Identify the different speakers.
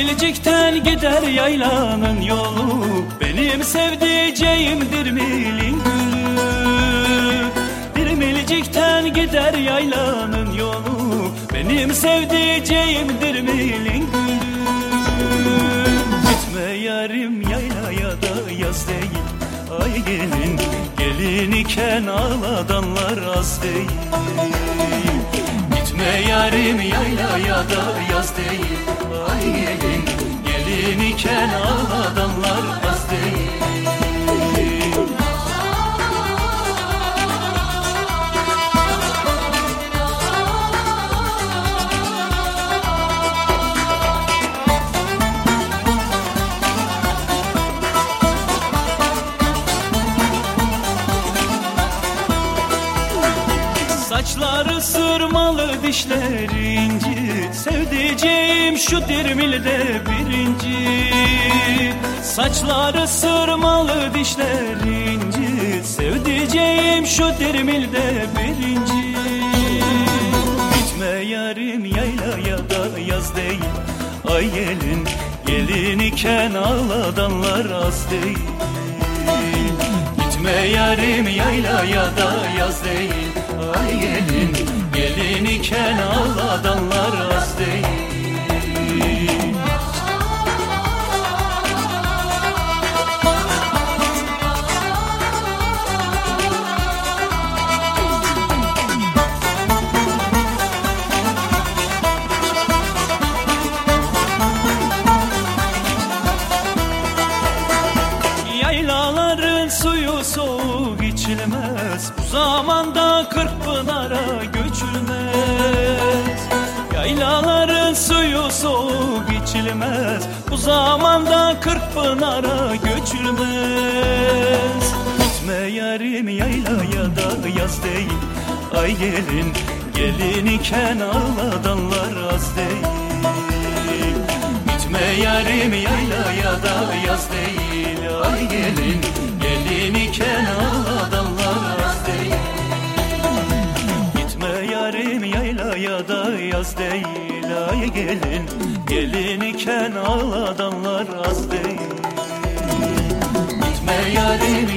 Speaker 1: Dirmilicikten gider yaylanın yolu. Benim sevdiceğimdir milin gülü. Dirmilicikten gider yaylanın yolu. Benim sevdiceğimdir milin gülü. Gitme yarim yaylaya da yaz değil. Ay gelin gelin iken ağladanlar az değil Gitme yarim yaylaya da yaz değil. Ay gelin gelin iken Saçları sırmalı dişleri inci. Sevdiceğim şu dirmilde birinci. Saçları sırmalı dişleri inci. Sevdiceğim şu dirmilde birinci. Gitme yarim yaylaya da yaz değil. Ay gelin gelin iken ağladanlar az değil Gitme yarim yaylaya da yaz değil. Ay gelin gelin iken ağladanlar Yaylaların suyu soğuk içilmez. Bu zamanda kırk pınara göçülmez. Yaylaların suyu soğuk içilmez. Bu zamanda kırk pınara göçülmez. Gitme yarim yaylaya da yaz değil. Ay gelin gelin iken ağladanlar az değil Gitme yarim yaylaya da yaz değil. Ay gelin gelin iken ağladanlar az değil. Gitme yarim yaylaya da yaz değil. Ay gelin gelin iken ağladanlar az değil. Gitme yarim